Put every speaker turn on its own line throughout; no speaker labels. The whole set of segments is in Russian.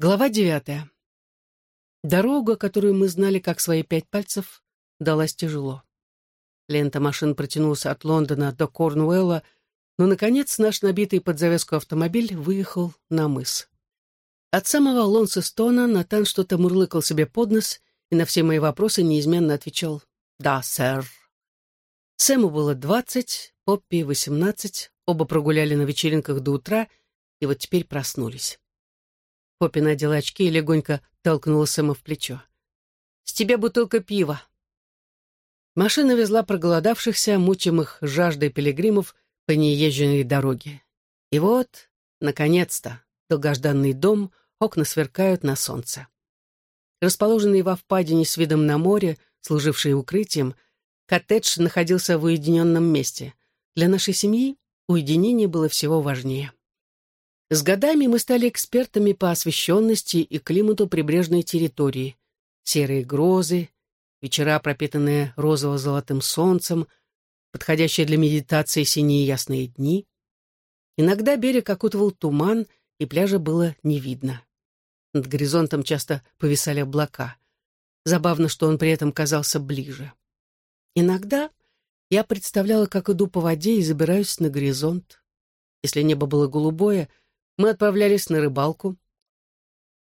Глава девятая. Дорога, которую мы знали как свои пять пальцев, далась тяжело. Лента машин протянулась от Лондона до Корнуэлла, но, наконец, наш набитый под завязку автомобиль выехал на мыс. От самого Лонсестона Натан что-то мурлыкал себе под нос и на все мои вопросы неизменно отвечал «Да, сэр». Сэму было двадцать, Поппи — восемнадцать, оба прогуляли на вечеринках до утра и вот теперь проснулись. Поппи надела очки и легонько толкнула Сэма в плечо. «С тебя бутылка пива». Машина везла проголодавшихся, мучимых жаждой пилигримов по неезженной дороге. И вот, наконец-то, долгожданный дом, окна сверкают на солнце. Расположенный во впадине с видом на море, служивший укрытием, коттедж находился в уединенном месте. Для нашей семьи уединение было всего важнее. С годами мы стали экспертами по освещенности и климату прибрежной территории. Серые грозы, вечера, пропитанные розово-золотым солнцем, подходящие для медитации синие ясные дни. Иногда берег окутывал туман, и пляжа было не видно. Над горизонтом часто повисали облака. Забавно, что он при этом казался ближе. Иногда я представляла, как иду по воде и забираюсь на горизонт. Если небо было голубое — мы отправлялись на рыбалку.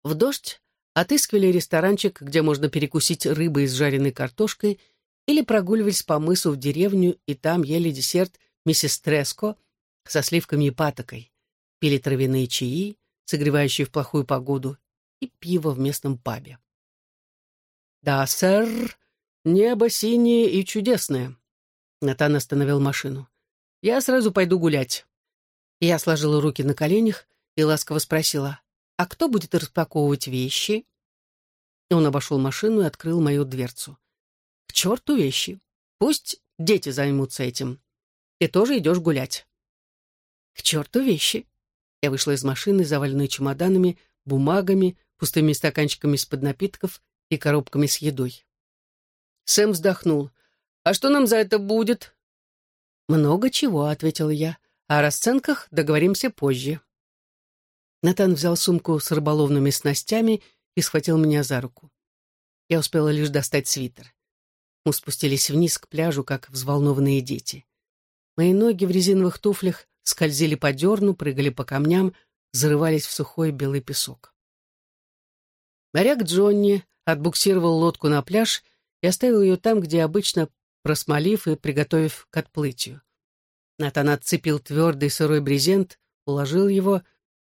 В дождь отыскивали ресторанчик, где можно перекусить рыбой с жареной картошкой, или прогуливались по мысу в деревню, и там ели десерт миссис Треско со сливками и патокой, пили травяные чаи, согревающие в плохую погоду, и пиво в местном пабе. «Да, сэр, небо синее и чудесное», — Натан остановил машину. «Я сразу пойду гулять». Я сложила руки на коленях и ласково спросила, «А кто будет распаковывать вещи?» И он обошел машину и открыл мою дверцу. «К черту вещи! Пусть дети займутся этим. Ты тоже идешь гулять». «К черту вещи!» Я вышла из машины, заваленной чемоданами, бумагами, пустыми стаканчиками из-под напитков и коробками с едой. Сэм вздохнул. «А что нам за это будет?» «Много чего», — ответила я. «О расценках договоримся позже». Натан взял сумку с рыболовными снастями и схватил меня за руку. Я успела лишь достать свитер. Мы спустились вниз к пляжу, как взволнованные дети. Мои ноги в резиновых туфлях скользили по дерну, прыгали по камням, зарывались в сухой белый песок. Моряк Джонни отбуксировал лодку на пляж и оставил ее там, где обычно, просмолив и приготовив к отплытию. Натан отцепил твердый сырой брезент, уложил его,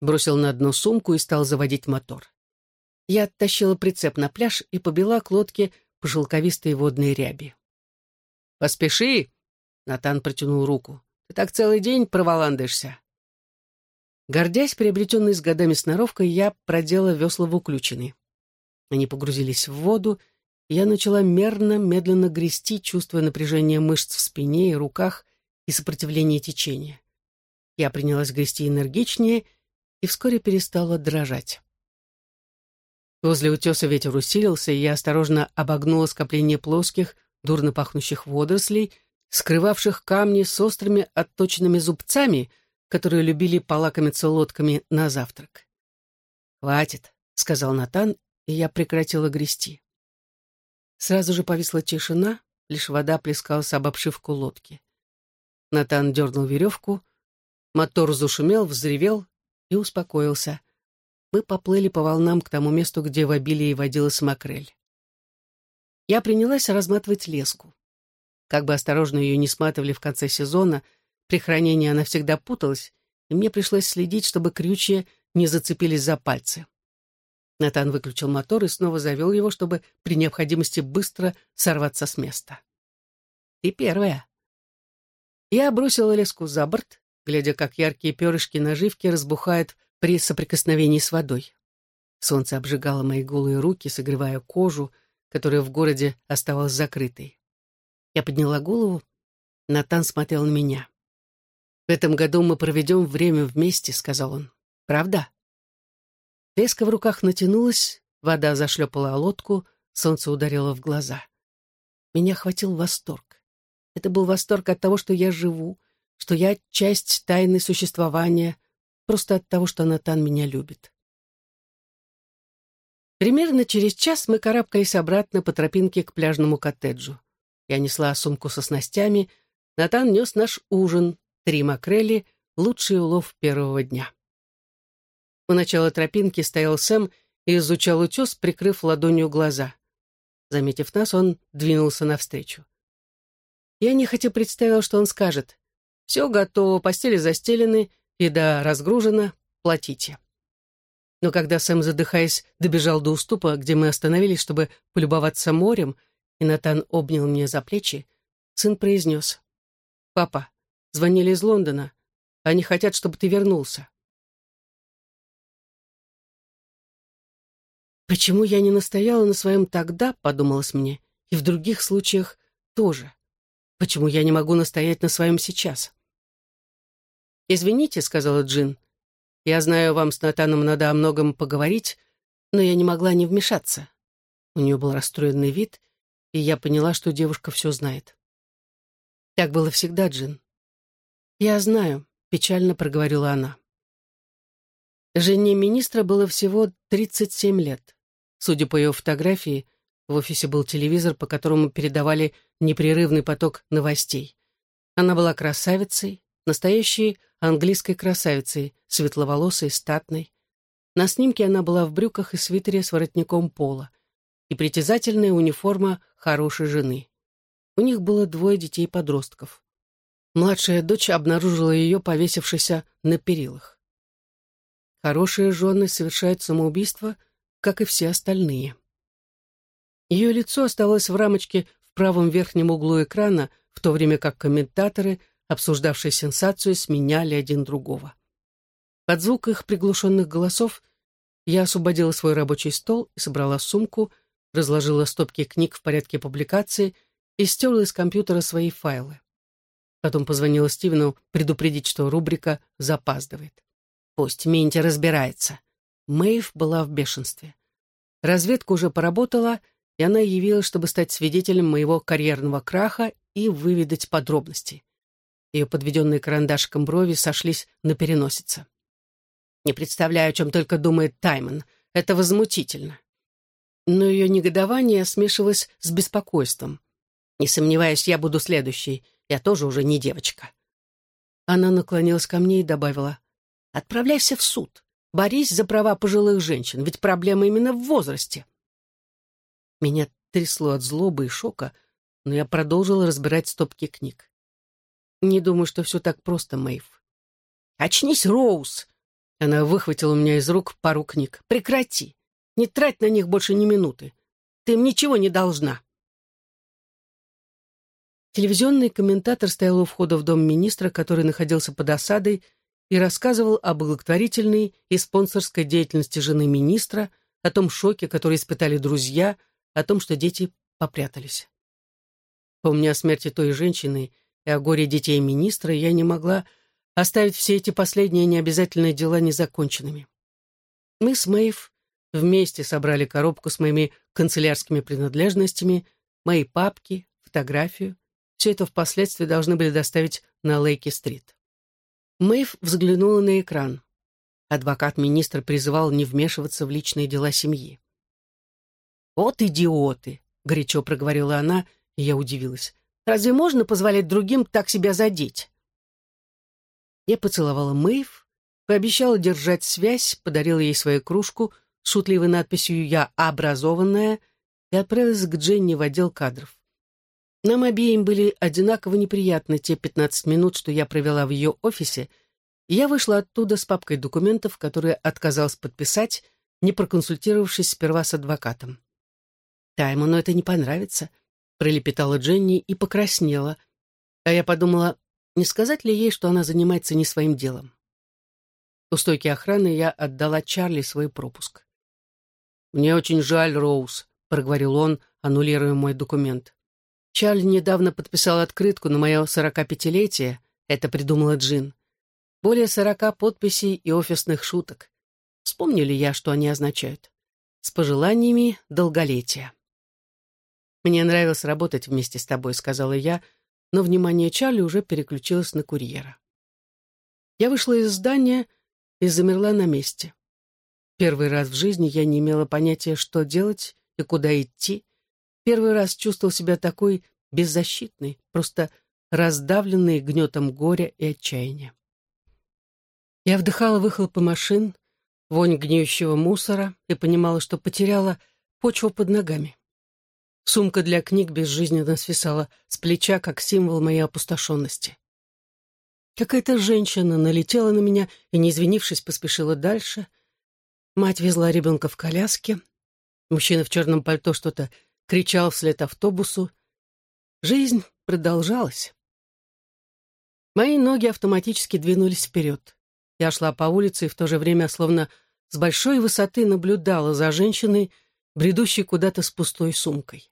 бросил на дно сумку и стал заводить мотор. Я оттащила прицеп на пляж и побила к лодке по шелковистой водной ряби. «Поспеши!» — Натан протянул руку. «Ты так целый день проволандаешься». Гордясь приобретенной с годами сноровкой, я продела весла в уключены. Они погрузились в воду, и я начала мерно, медленно грести, чувствуя напряжение мышц в спине и руках и сопротивление течения. Я принялась грести энергичнее — и вскоре перестала дрожать. Возле утеса ветер усилился, и я осторожно обогнула скопление плоских, дурно пахнущих водорослей, скрывавших камни с острыми отточенными зубцами, которые любили полакомиться лодками на завтрак. «Хватит», — сказал Натан, и я прекратила грести. Сразу же повисла тишина, лишь вода плескалась об обшивку лодки. Натан дернул веревку, мотор зашумел, взревел, и успокоился. Мы поплыли по волнам к тому месту, где в обилии водилась макрель. Я принялась разматывать леску. Как бы осторожно ее не сматывали в конце сезона, при хранении она всегда путалась, и мне пришлось следить, чтобы крючья не зацепились за пальцы. Натан выключил мотор и снова завел его, чтобы при необходимости быстро сорваться с места. «Ты первая». Я бросила леску за борт, глядя, как яркие перышки наживки разбухают при соприкосновении с водой. Солнце обжигало мои голые руки, согревая кожу, которая в городе оставалась закрытой. Я подняла голову. Натан смотрел на меня. «В этом году мы проведем время вместе», — сказал он. «Правда?» Леска в руках натянулась, вода зашлепала лодку, солнце ударило в глаза. Меня охватил восторг. Это был восторг от того, что я живу, что я часть тайны существования, просто от того, что Натан меня любит. Примерно через час мы карабкались обратно по тропинке к пляжному коттеджу. Я несла сумку со снастями, Натан нес наш ужин, три макрели, лучший улов первого дня. У начала тропинки стоял Сэм и изучал утес, прикрыв ладонью глаза. Заметив нас, он двинулся навстречу. Я нехотя представил, что он скажет. «Все готово, постели застелены, еда разгружена, платите». Но когда Сэм, задыхаясь, добежал до уступа, где мы остановились, чтобы полюбоваться морем, и Натан обнял меня за плечи, сын произнес. «Папа, звонили из Лондона. Они хотят, чтобы ты вернулся». «Почему я не настояла на своем тогда?» — подумалось мне. «И в других случаях тоже. Почему я не могу настоять на своем сейчас?» «Извините», — сказала Джин, я знаю, вам с Натаном надо о многом поговорить, но я не могла не вмешаться. У нее был расстроенный вид, и я поняла, что девушка все знает. Так было всегда, Джин. Я знаю, печально проговорила она. Жене министра было всего 37 лет. Судя по ее фотографии, в офисе был телевизор, по которому передавали непрерывный поток новостей. Она была красавицей, настоящей английской красавицей, светловолосой, статной. На снимке она была в брюках и свитере с воротником пола и притязательная униформа хорошей жены. У них было двое детей-подростков. Младшая дочь обнаружила ее повесившейся на перилах. Хорошие жены совершают самоубийство, как и все остальные. Ее лицо оставалось в рамочке в правом верхнем углу экрана, в то время как комментаторы – обсуждавшие сенсацию, сменяли один другого. Под звук их приглушенных голосов я освободила свой рабочий стол и собрала сумку, разложила стопки книг в порядке публикации и стерла из компьютера свои файлы. Потом позвонила Стивену предупредить, что рубрика запаздывает. Пусть Минти разбирается. Мэйв была в бешенстве. Разведка уже поработала, и она явилась, чтобы стать свидетелем моего карьерного краха и выведать подробности. Ее подведенные карандашиком брови сошлись на переносице. «Не представляю, о чем только думает Таймон. Это возмутительно». Но ее негодование смешивалось с беспокойством. «Не сомневаюсь, я буду следующей. Я тоже уже не девочка». Она наклонилась ко мне и добавила. «Отправляйся в суд. Борись за права пожилых женщин, ведь проблема именно в возрасте». Меня трясло от злобы и шока, но я продолжила разбирать стопки книг. Не думаю, что все так просто, Мэйв. «Очнись, Роуз!» Она выхватила у меня из рук пару книг. «Прекрати! Не трать на них больше ни минуты. Ты им ничего не должна!» Телевизионный комментатор стоял у входа в дом министра, который находился под осадой, и рассказывал об благотворительной и спонсорской деятельности жены министра, о том шоке, который испытали друзья, о том, что дети попрятались. Помня о смерти той женщины и о горе детей министра, я не могла оставить все эти последние необязательные дела незаконченными. Мы с Мэйв вместе собрали коробку с моими канцелярскими принадлежностями, мои папки, фотографию. Все это впоследствии должны были доставить на Лейки-стрит. Мэйв взглянула на экран. Адвокат министра призывал не вмешиваться в личные дела семьи. «Вот идиоты!» — горячо проговорила она, и я удивилась. Разве можно позволять другим так себя задеть? Я поцеловала Мэйв, пообещала держать связь, подарила ей свою кружку с шутливой надписью «Я образованная» и отправилась к Дженни в отдел кадров. Нам обеим были одинаково неприятны те 15 минут, что я провела в ее офисе, и я вышла оттуда с папкой документов, которые отказалась подписать, не проконсультировавшись сперва с адвокатом. Таймону это не понравится — пролепетала Дженни и покраснела, а я подумала, не сказать ли ей, что она занимается не своим делом. У стойки охраны я отдала Чарли свой пропуск. «Мне очень жаль, Роуз», — проговорил он, аннулируя мой документ. «Чарли недавно подписал открытку на мое 45-летие», — это придумала Джин. «Более сорока подписей и офисных шуток. Вспомню ли я, что они означают? С пожеланиями долголетия». «Мне нравилось работать вместе с тобой», — сказала я, но внимание Чарли уже переключилось на курьера. Я вышла из здания и замерла на месте. Первый раз в жизни я не имела понятия, что делать и куда идти. Первый раз чувствовал себя такой беззащитной, просто раздавленной гнетом горя и отчаяния. Я вдыхала выхлопы машин, вонь гниющего мусора и понимала, что потеряла почву под ногами. Сумка для книг безжизненно свисала с плеча, как символ моей опустошенности. Какая-то женщина налетела на меня и, не извинившись, поспешила дальше. Мать везла ребенка в коляске. Мужчина в черном пальто что-то кричал вслед автобусу. Жизнь продолжалась. Мои ноги автоматически двинулись вперед. Я шла по улице и в то же время словно с большой высоты наблюдала за женщиной, бредущей куда-то с пустой сумкой.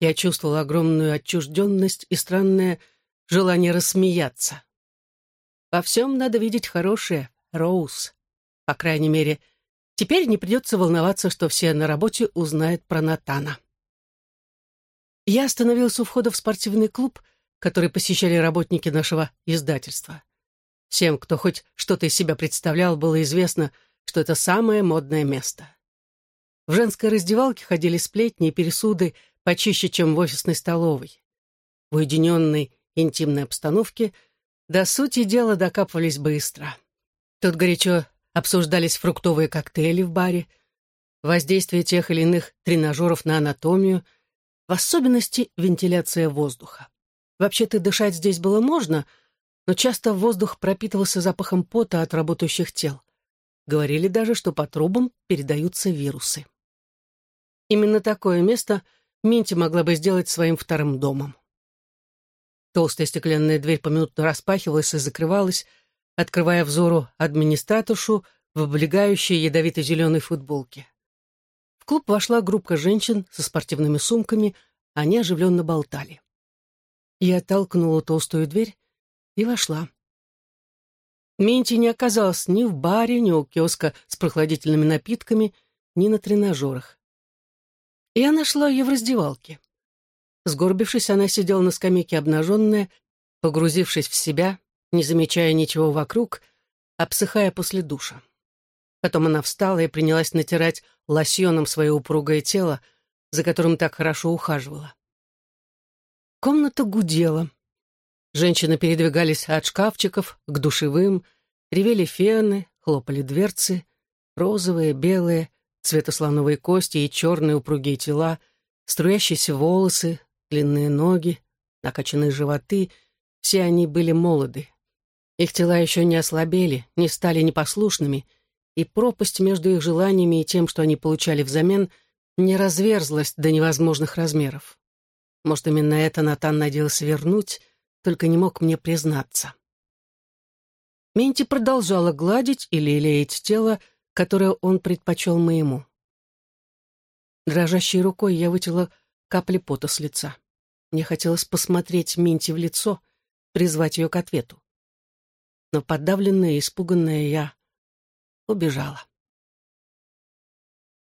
Я чувствовала огромную отчужденность и странное желание рассмеяться. Во всем надо видеть хорошее, Роуз. По крайней мере, теперь не придется волноваться, что все на работе узнают про Натана. Я остановилась у входа в спортивный клуб, который посещали работники нашего издательства. Всем, кто хоть что-то из себя представлял, было известно, что это самое модное место. В женской раздевалке ходили сплетни и пересуды почище, чем в офисной столовой. В уединенной интимной обстановке до сути дела докапывались быстро. Тут горячо обсуждались фруктовые коктейли в баре, воздействие тех или иных тренажеров на анатомию, в особенности вентиляция воздуха. Вообще-то дышать здесь было можно — но часто воздух пропитывался запахом пота от работающих тел. Говорили даже, что по трубам передаются вирусы. Именно такое место Минти могла бы сделать своим вторым домом. Толстая стеклянная дверь поминутно распахивалась и закрывалась, открывая взору администраторшу в облегающей ядовито-зеленой футболке. В клуб вошла группа женщин со спортивными сумками, они оживленно болтали. Я толкнула толстую дверь и вошла. Минти не оказалась ни в баре, ни у киоска с прохладительными напитками, ни на тренажерах. Я нашла ее в раздевалке. Сгорбившись, она сидела на скамейке обнаженная, погрузившись в себя, не замечая ничего вокруг, обсыхая после душа. Потом она встала и принялась натирать лосьоном свое упругое тело, за которым так хорошо ухаживала. Комната гудела. Женщины передвигались от шкафчиков к душевым, ревели фены, хлопали дверцы, розовые, белые, цвета слоновой кости и черные упругие тела, струящиеся волосы, длинные ноги, накачанные животы, все они были молоды. Их тела еще не ослабели, не стали непослушными, и пропасть между их желаниями и тем, что они получали взамен, не разверзлась до невозможных размеров. Может, именно это Натан надеялся вернуть — только не мог мне признаться. Менти продолжала гладить или лелеять тело, которое он предпочел моему. Дрожащей рукой я вытела капли пота с лица. Мне хотелось посмотреть Минти в лицо, призвать ее к ответу. Но подавленная и испуганная я убежала.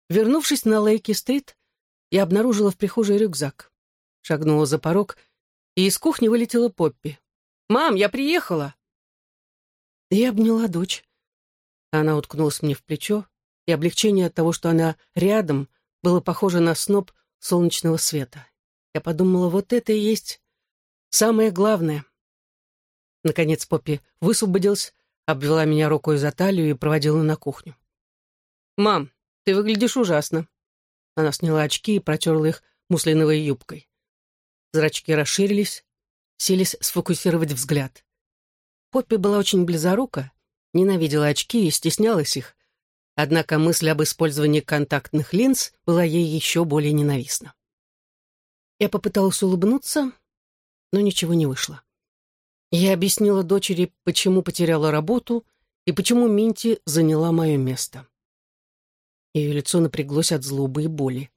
Вернувшись на Лейки-стрит, я обнаружила в прихожей рюкзак. Шагнула за порог — и из кухни вылетела Поппи. «Мам, я приехала!» Я обняла дочь. Она уткнулась мне в плечо, и облегчение от того, что она рядом, было похоже на сноп солнечного света. Я подумала, вот это и есть самое главное. Наконец Поппи высвободилась, обвела меня рукой за талию и проводила на кухню. «Мам, ты выглядишь ужасно». Она сняла очки и протерла их муслиновой юбкой. Зрачки расширились, селись сфокусировать взгляд. Поппи была очень близорука, ненавидела очки и стеснялась их, однако мысль об использовании контактных линз была ей еще более ненавистна. Я попыталась улыбнуться, но ничего не вышло. Я объяснила дочери, почему потеряла работу и почему Минти заняла мое место. Ее лицо напряглось от злобы и боли.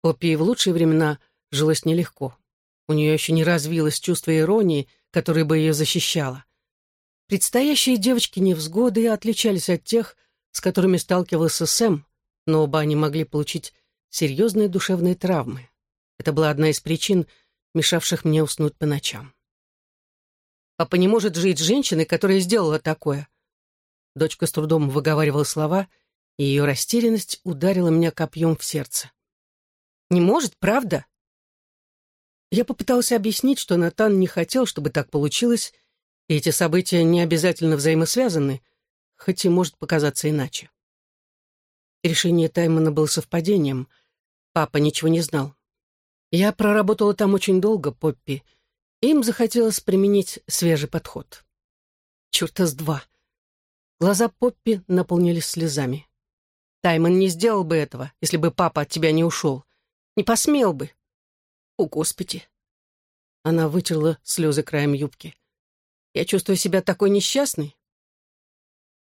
Поппи в лучшие времена жилось нелегко. У нее еще не развилось чувство иронии, которое бы ее защищало. Предстоящие девочки невзгоды отличались от тех, с которыми сталкивался Сэм, но оба они могли получить серьезные душевные травмы. Это была одна из причин, мешавших мне уснуть по ночам. Папа не может жить с женщиной, которая сделала такое. Дочка с трудом выговаривала слова, и ее растерянность ударила меня копьем в сердце. «Не может, правда?» Я попытался объяснить, что Натан не хотел, чтобы так получилось, и эти события не обязательно взаимосвязаны, хоть и может показаться иначе. Решение Таймона было совпадением. Папа ничего не знал. Я проработала там очень долго, Поппи. Им захотелось применить свежий подход. Черта с два. Глаза Поппи наполнились слезами. Таймон не сделал бы этого, если бы папа от тебя не ушел. Не посмел бы. О, Господи! Она вытерла слезы краем юбки. Я чувствую себя такой несчастной.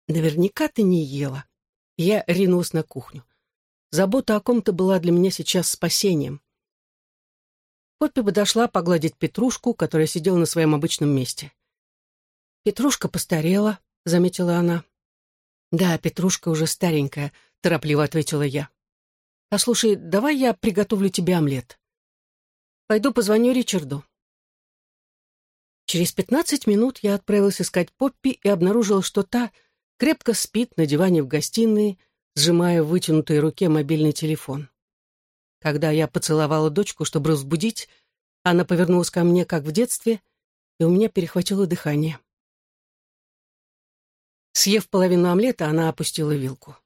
Наверняка ты не ела. Я ринулась на кухню. Забота о ком-то была для меня сейчас спасением. Поппи подошла погладить Петрушку, которая сидела на своем обычном месте. «Петрушка постарела», — заметила она. «Да, Петрушка уже старенькая», — торопливо ответила я. «Послушай, давай я приготовлю тебе омлет. Пойду позвоню Ричарду». Через пятнадцать минут я отправилась искать Поппи и обнаружила, что та крепко спит на диване в гостиной, сжимая в вытянутой руке мобильный телефон. Когда я поцеловала дочку, чтобы разбудить, она повернулась ко мне, как в детстве, и у меня перехватило дыхание. Съев половину омлета, она опустила вилку.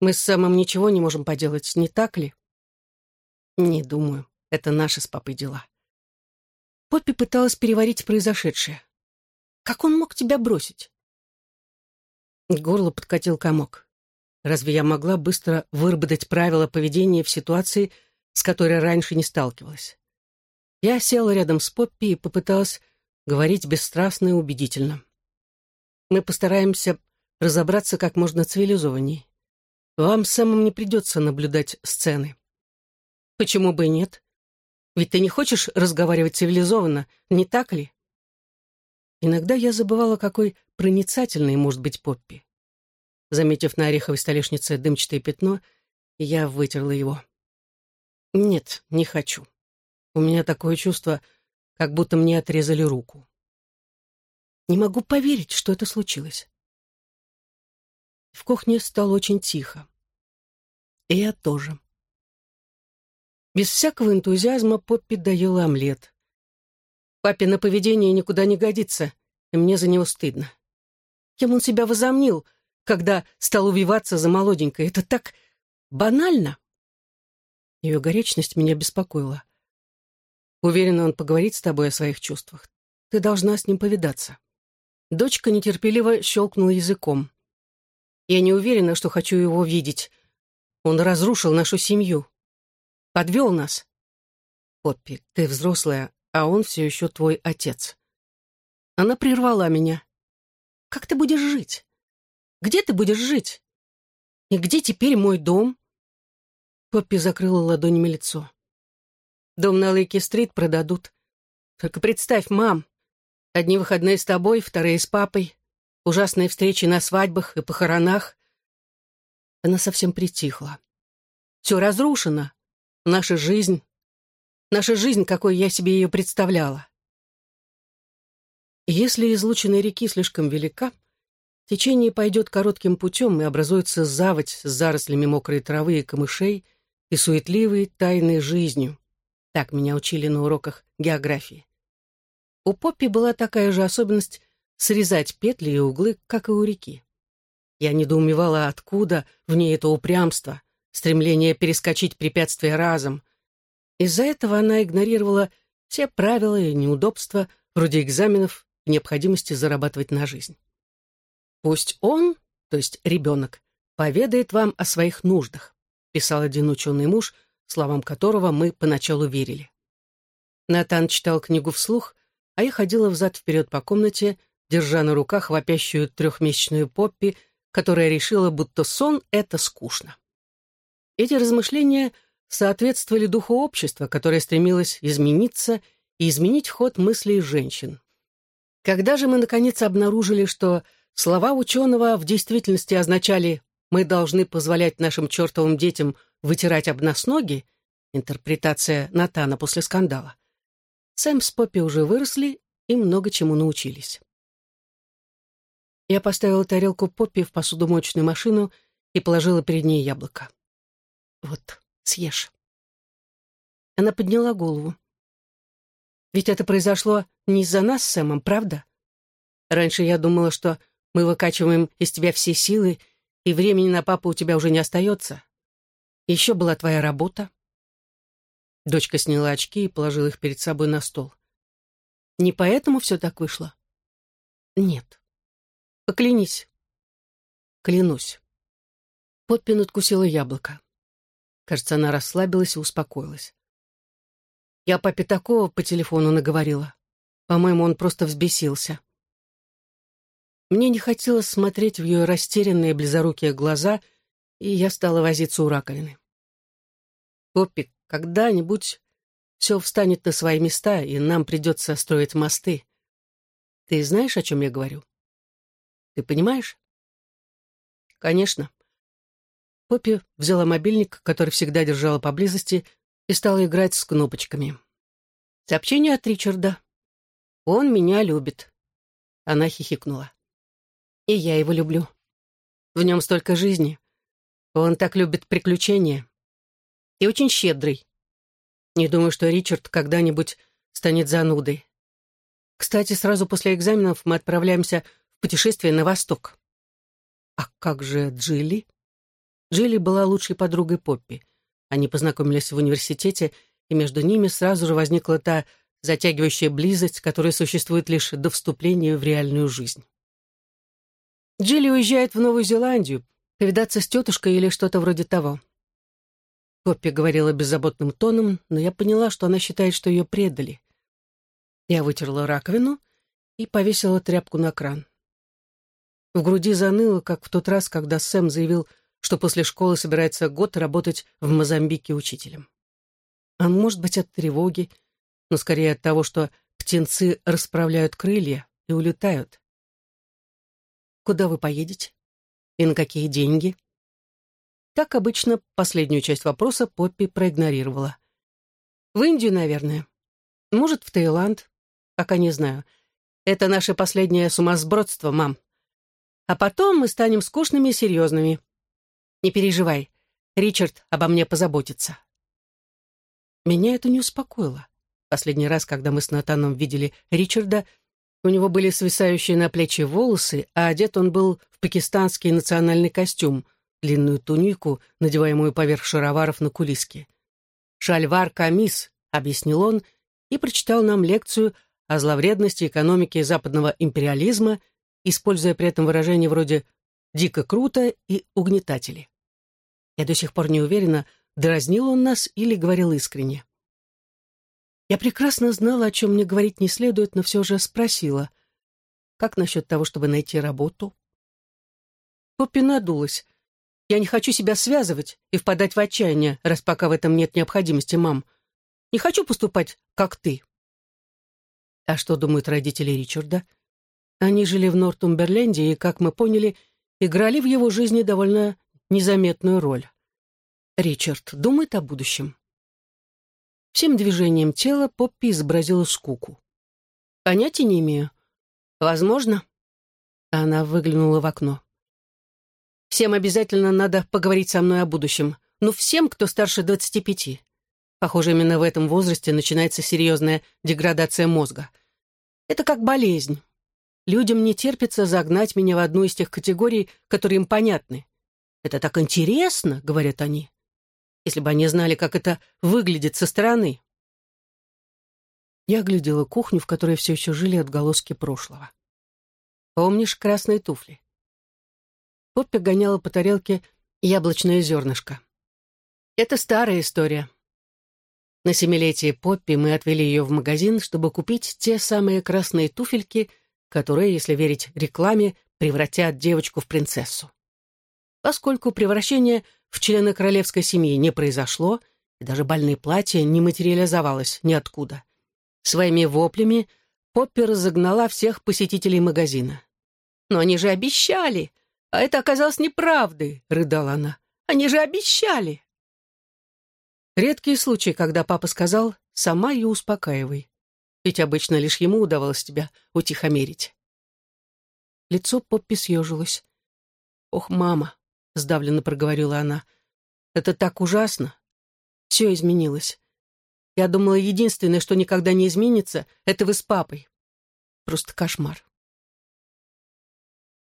«Мы с Сэмом ничего не можем поделать, не так ли?» «Не думаю. Это наши с папой дела». Поппи пыталась переварить произошедшее. «Как он мог тебя бросить?» Горло подкатил комок. Разве я могла быстро выработать правила поведения в ситуации, с которой раньше не сталкивалась? Я села рядом с Поппи и попыталась говорить бесстрастно и убедительно. Мы постараемся разобраться как можно цивилизованней. Вам самым не придется наблюдать сцены. Почему бы и нет? Ведь ты не хочешь разговаривать цивилизованно, не так ли? Иногда я забывала, какой проницательной может быть Поппи. Заметив на ореховой столешнице дымчатое пятно, я вытерла его. Нет, не хочу. У меня такое чувство, как будто мне отрезали руку. Не могу поверить, что это случилось. В кухне стало очень тихо. И я тоже. Без всякого энтузиазма Поппи доела омлет. Папино поведение никуда не годится, и мне за него стыдно. Кем он себя возомнил, когда стал увиваться за молоденькой? Это так банально. Ее горечность меня беспокоила. Уверена, он поговорит с тобой о своих чувствах. Ты должна с ним повидаться. Дочка нетерпеливо щелкнула языком. Я не уверена, что хочу его видеть. Он разрушил нашу семью. Подвел нас. Поппи, ты взрослая, а он все еще твой отец. Она прервала меня. Как ты будешь жить? Где ты будешь жить? И где теперь мой дом? Поппи закрыла ладонями лицо. Дом на Лейки-стрит продадут. Только представь, мам, одни выходные с тобой, вторые с папой, ужасные встречи на свадьбах и похоронах. Она совсем притихла. Все разрушено. Наша жизнь, наша жизнь, какой я себе ее представляла. Если излученная реки слишком велика, течение пойдет коротким путем и образуется заводь с зарослями мокрой травы и камышей и суетливой тайной жизнью. Так меня учили на уроках географии. У Поппи была такая же особенность срезать петли и углы, как и у реки. Я недоумевала, откуда в ней это упрямство, стремление перескочить препятствия разом. Из-за этого она игнорировала все правила и неудобства, вроде экзаменов и необходимости зарабатывать на жизнь. «Пусть он, то есть ребенок, поведает вам о своих нуждах», писал один ученый муж, словам которого мы поначалу верили. Натан читал книгу вслух, а я ходила взад-вперед по комнате, держа на руках вопящую трехмесячную Поппи, которая решила, будто сон — это скучно. Эти размышления соответствовали духу общества, которое стремилось измениться и изменить ход мыслей женщин. Когда же мы, наконец, обнаружили, что слова ученого в действительности означали «мы должны позволять нашим чертовым детям вытирать об нас ноги», интерпретация Натана после скандала, Сэм с Поппи уже выросли и много чему научились. Я поставила тарелку Поппи в посудомоечную машину и положила перед ней яблоко. «Вот, съешь». Она подняла голову. «Ведь это произошло не из-за нас с Сэмом, правда? Раньше я думала, что мы выкачиваем из тебя все силы, и времени на папу у тебя уже не остается. Еще была твоя работа». Дочка сняла очки и положила их перед собой на стол. «Не поэтому все так вышло?» «Нет». «Поклянись». «Клянусь». Поппин откусила яблоко. Кажется, она расслабилась и успокоилась. Я папе такого по телефону наговорила. По-моему, он просто взбесился. Мне не хотелось смотреть в ее растерянные близорукие глаза, и я стала возиться у раковины. «Поппи, когда-нибудь все встанет на свои места, и нам придется строить мосты. Ты знаешь, о чем я говорю? Ты понимаешь?» «Конечно». Поппи взяла мобильник, который всегда держала поблизости, и стала играть с кнопочками. Сообщение от Ричарда. «Он меня любит». Она хихикнула. «И я его люблю. В нем столько жизни. Он так любит приключения. И очень щедрый. Не думаю, что Ричард когда-нибудь станет занудой. Кстати, сразу после экзаменов мы отправляемся в путешествие на восток. А как же Джилли? Джилли была лучшей подругой Поппи. Они познакомились в университете, и между ними сразу же возникла та затягивающая близость, которая существует лишь до вступления в реальную жизнь. Джилли уезжает в Новую Зеландию, повидаться с тетушкой или что-то вроде того. Поппи говорила беззаботным тоном, но я поняла, что она считает, что ее предали. Я вытерла раковину и повесила тряпку на кран. В груди заныло, как в тот раз, когда Сэм заявил, что после школы собирается год работать в Мозамбике учителем. А может быть, от тревоги, но скорее от того, что птенцы расправляют крылья и улетают. Куда вы поедете? И на какие деньги? Как обычно, последнюю часть вопроса Поппи проигнорировала. В Индию, наверное. Может, в Таиланд. Пока не знаю. Это наше последнее сумасбродство, мам. А потом мы станем скучными и серьезными. Не переживай, Ричард обо мне позаботится. Меня это не успокоило. Последний раз, когда мы с Натаном видели Ричарда, у него были свисающие на плечи волосы, а одет он был в пакистанский национальный костюм, длинную тунику, надеваемую поверх шароваров на кулиске. «Шальвар камис», — объяснил он, и прочитал нам лекцию о зловредности экономики западного империализма, используя при этом выражения вроде дико круто и угнетатели. Я до сих пор не уверена, дразнил он нас или говорил искренне. Я прекрасно знала, о чем мне говорить не следует, но все же спросила, как насчет того, чтобы найти работу? Поппи надулась. Я не хочу себя связывать и впадать в отчаяние, раз пока в этом нет необходимости, мам. Не хочу поступать, как ты. А что думают родители Ричарда? Они жили в Нортумберленде и, как мы поняли, играли в его жизни довольно незаметную роль. Ричард думает о будущем. Всем движением тела Поппи изобразила скуку. Понятия не имею. Возможно. Она выглянула в окно. Всем обязательно надо поговорить со мной о будущем. Ну, всем, кто старше 25. Похоже, именно в этом возрасте начинается серьезная деградация мозга. Это как болезнь. Людям не терпится загнать меня в одну из тех категорий, которые им понятны. «Это так интересно», — говорят они. Если бы они знали, как это выглядит со стороны. Я глядела кухню, в которой все еще жили отголоски прошлого. «Помнишь красные туфли?» Поппи гоняла по тарелке яблочное зернышко. «Это старая история», на семилетие Поппи мы отвели ее в магазин, чтобы купить те самые красные туфельки, которые, если верить рекламе, превратят девочку в принцессу. Поскольку превращение в члена королевской семьи не произошло, и даже бальное платье не материализовалось ниоткуда, своими воплями Поппи разогнала всех посетителей магазина. «Но они же обещали! А это оказалось неправдой!» — рыдала она. «Они же обещали!» Редкие случаи, когда папа сказал «сама ее успокаивай» ведь обычно лишь ему удавалось тебя утихомирить. Лицо Поппи съежилось. «Ох, мама, — сдавленно проговорила она. «Это так ужасно. Все изменилось. Я думала, единственное, что никогда не изменится, это вы с папой. Просто кошмар».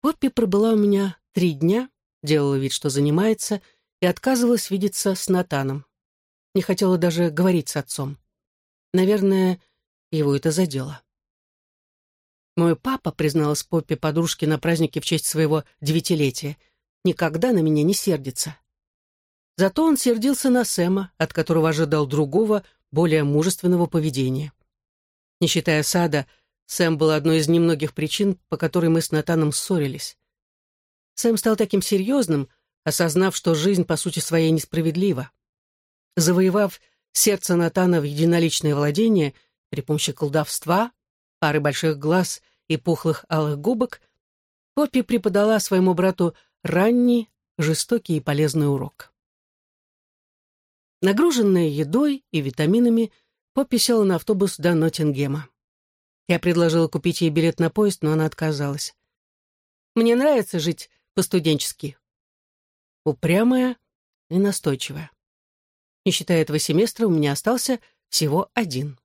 Поппи пробыла у меня три дня, делала вид, что занимается, и отказывалась видеться с Натаном. Не хотела даже говорить с отцом. Наверное, его это задело. Мой папа, призналась Поппи подружке на празднике в честь своего девятилетия, никогда на меня не сердится. Зато он сердился на Сэма, от которого ожидал другого, более мужественного поведения. Не считая сада, Сэм был одной из немногих причин, по которой мы с Натаном ссорились. Сэм стал таким серьезным, осознав, что жизнь по сути своей несправедлива. Завоевав сердце Натана в единоличное владение при помощи колдовства, пары больших глаз и пухлых алых губок, Поппи преподала своему брату ранний, жестокий и полезный урок. Нагруженная едой и витаминами, Поппи села на автобус до Ноттингема. Я предложила купить ей билет на поезд, но она отказалась. «Мне нравится жить по-студенчески». Упрямая и настойчивая. Не считая этого семестра, у меня остался всего один.